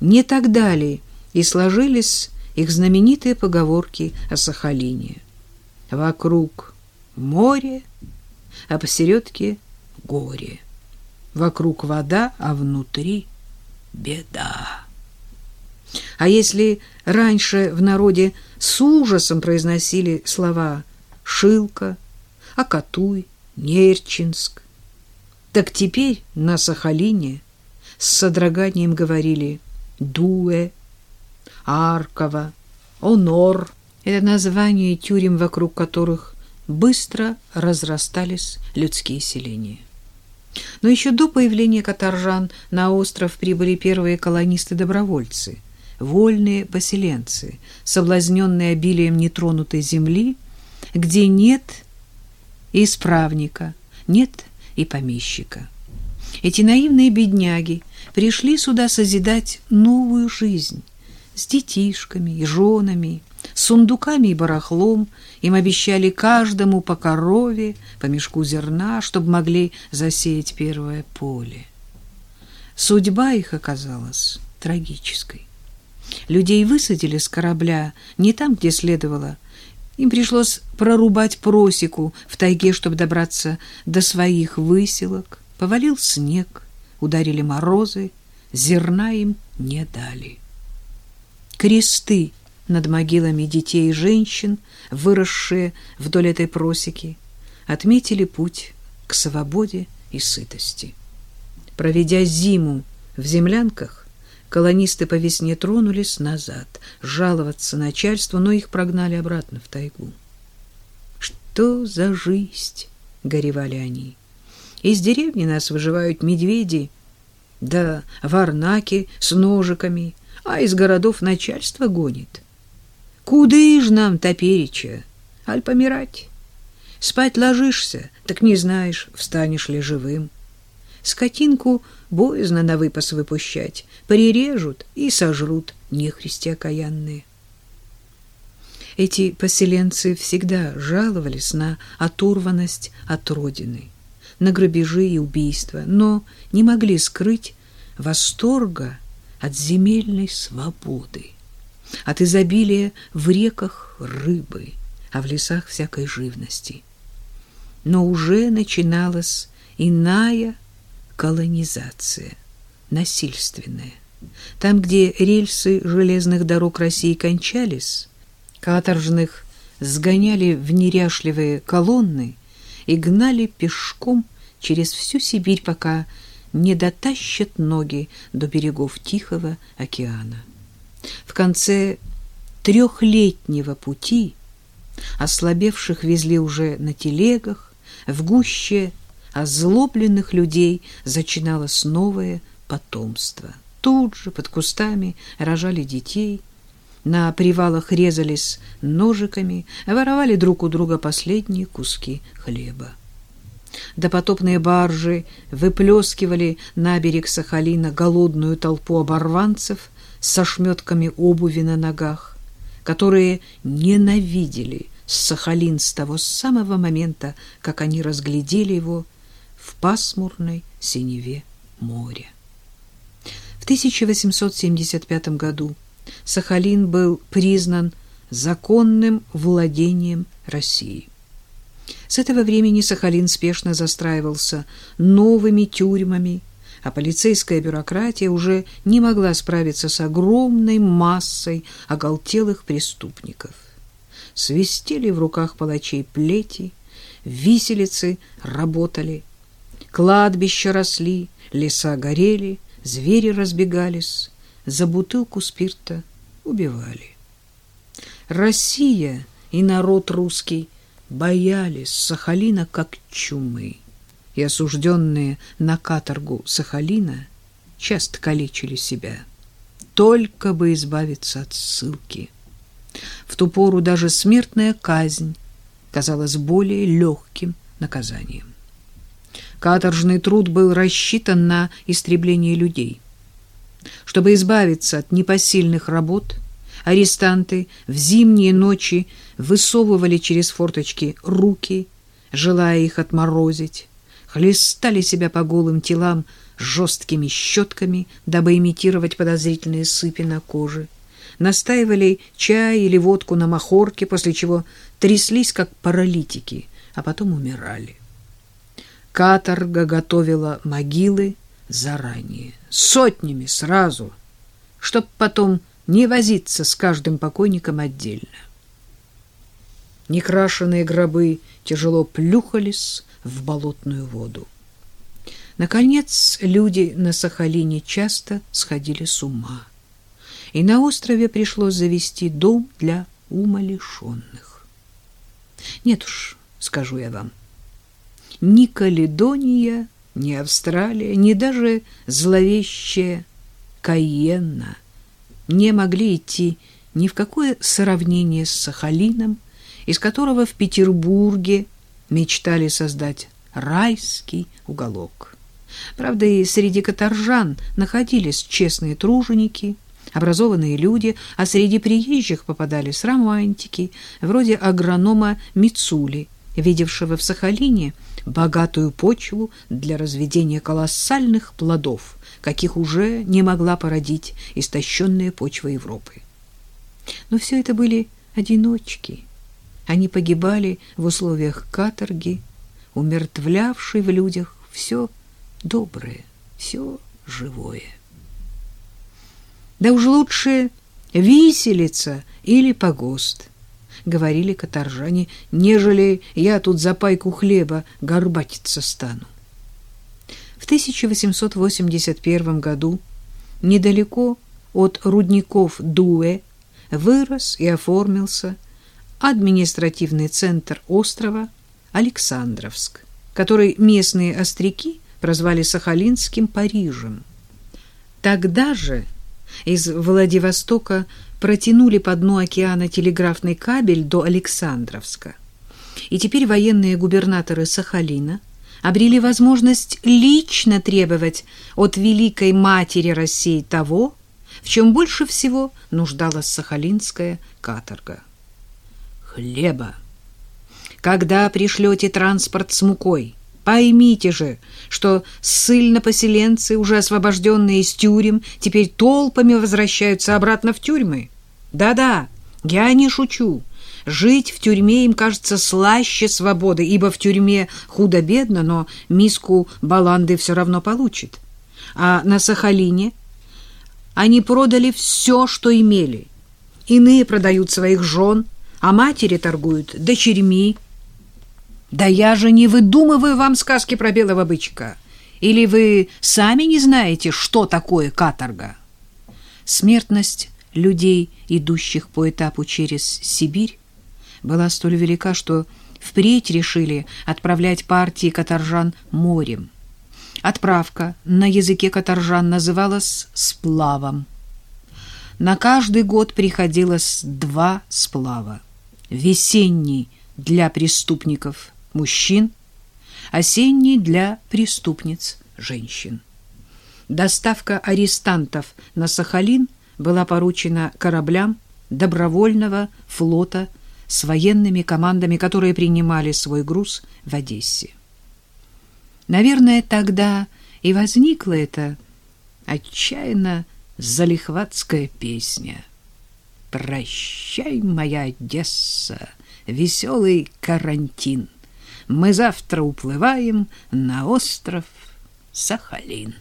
Не тогда ли и сложились их знаменитые поговорки о Сахалине. Вокруг море, а посередке горе. Вокруг вода, а внутри беда. А если раньше в народе с ужасом произносили слова «Шилка», «Акатуй», «Нерчинск», так теперь на Сахалине с содроганием говорили «Дуэ», Аркова, Онор. Это названия тюрем, вокруг которых быстро разрастались людские селения. Но еще до появления каторжан на остров прибыли первые колонисты-добровольцы, вольные поселенцы, соблазненные обилием нетронутой земли, где нет исправника, нет и помещика. Эти наивные бедняги пришли сюда созидать новую жизнь, с детишками и женами, с сундуками и барахлом. Им обещали каждому по корове, по мешку зерна, чтобы могли засеять первое поле. Судьба их оказалась трагической. Людей высадили с корабля не там, где следовало. Им пришлось прорубать просеку в тайге, чтобы добраться до своих выселок. Повалил снег, ударили морозы, зерна им не дали кресты над могилами детей и женщин, выросшие вдоль этой просеки, отметили путь к свободе и сытости. Проведя зиму в землянках, колонисты по весне тронулись назад, жаловаться начальству, но их прогнали обратно в тайгу. «Что за жизнь?» — горевали они. «Из деревни нас выживают медведи, да варнаки с ножиками, а из городов начальство гонит. Куды ж нам топереча? Аль помирать? Спать ложишься, так не знаешь, встанешь ли живым. Скотинку боязно на выпас выпущать, прирежут и сожрут нехристи окаянные. Эти поселенцы всегда жаловались на оторванность от родины, на грабежи и убийства, но не могли скрыть восторга от земельной свободы, от изобилия в реках рыбы, а в лесах всякой живности. Но уже начиналась иная колонизация, насильственная. Там, где рельсы железных дорог России кончались, каторжных сгоняли в неряшливые колонны и гнали пешком через всю Сибирь, пока не дотащат ноги до берегов Тихого океана. В конце трехлетнего пути ослабевших везли уже на телегах, в гуще озлобленных людей зачиналось новое потомство. Тут же под кустами рожали детей, на привалах резались ножиками, воровали друг у друга последние куски хлеба допотопные баржи выплескивали на берег Сахалина голодную толпу оборванцев со шметками обуви на ногах, которые ненавидели Сахалин с того самого момента, как они разглядели его в пасмурной синеве моря. В 1875 году Сахалин был признан законным владением России. С этого времени Сахалин спешно застраивался новыми тюрьмами, а полицейская бюрократия уже не могла справиться с огромной массой оголтелых преступников. Свистели в руках палачей плети, виселицы работали, кладбища росли, леса горели, звери разбегались, за бутылку спирта убивали. Россия и народ русский боялись Сахалина как чумы, и осужденные на каторгу Сахалина часто калечили себя, только бы избавиться от ссылки. В ту пору даже смертная казнь казалась более легким наказанием. Каторжный труд был рассчитан на истребление людей. Чтобы избавиться от непосильных работ, арестанты в зимние ночи высовывали через форточки руки, желая их отморозить, хлестали себя по голым телам жесткими щетками, дабы имитировать подозрительные сыпи на коже. Настаивали чай или водку на махорке, после чего тряслись, как паралитики, а потом умирали. Каторга готовила могилы заранее, сотнями сразу, чтоб потом не возиться с каждым покойником отдельно. Некрашенные гробы тяжело плюхались в болотную воду. Наконец, люди на Сахалине часто сходили с ума, и на острове пришлось завести дом для умалишенных. Нет уж, скажу я вам, ни Каледония, ни Австралия, ни даже зловещая Кайенна не могли идти ни в какое сравнение с Сахалином, из которого в Петербурге мечтали создать райский уголок. Правда, и среди каторжан находились честные труженики, образованные люди, а среди приезжих попадались романтики, вроде агронома Мицули, видевшего в Сахалине богатую почву для разведения колоссальных плодов, каких уже не могла породить истощенная почва Европы. Но все это были одиночки. Они погибали в условиях каторги, умертвлявшей в людях все доброе, все живое. Да уж лучше виселица или погост, говорили каторжане, нежели я тут за пайку хлеба горбатиться стану. В 1881 году недалеко от рудников Дуэ вырос и оформился административный центр острова Александровск, который местные остряки прозвали Сахалинским Парижем. Тогда же из Владивостока протянули по дну океана телеграфный кабель до Александровска. И теперь военные губернаторы Сахалина обрели возможность лично требовать от великой матери России того, в чем больше всего нуждалась сахалинская каторга. Хлеба. Когда пришлете транспорт с мукой, Поймите же, что ссыльно-поселенцы, уже освобожденные из тюрем, теперь толпами возвращаются обратно в тюрьмы. Да-да, я не шучу. Жить в тюрьме им кажется слаще свободы, ибо в тюрьме худо-бедно, но миску баланды все равно получит. А на Сахалине они продали все, что имели. Иные продают своих жен, а матери торгуют дочерьми, да я же не выдумываю вам сказки про белого бычка. Или вы сами не знаете, что такое каторга? Смертность людей, идущих по этапу через Сибирь, была столь велика, что впредь решили отправлять партии каторжан морем. Отправка на языке каторжан называлась сплавом. На каждый год приходилось два сплава. Весенний для преступников мужчин, осенний для преступниц женщин. Доставка арестантов на Сахалин была поручена кораблям добровольного флота с военными командами, которые принимали свой груз в Одессе. Наверное, тогда и возникла эта отчаянно залихватская песня. «Прощай, моя Одесса, веселый карантин» мы завтра уплываем на остров Сахалин.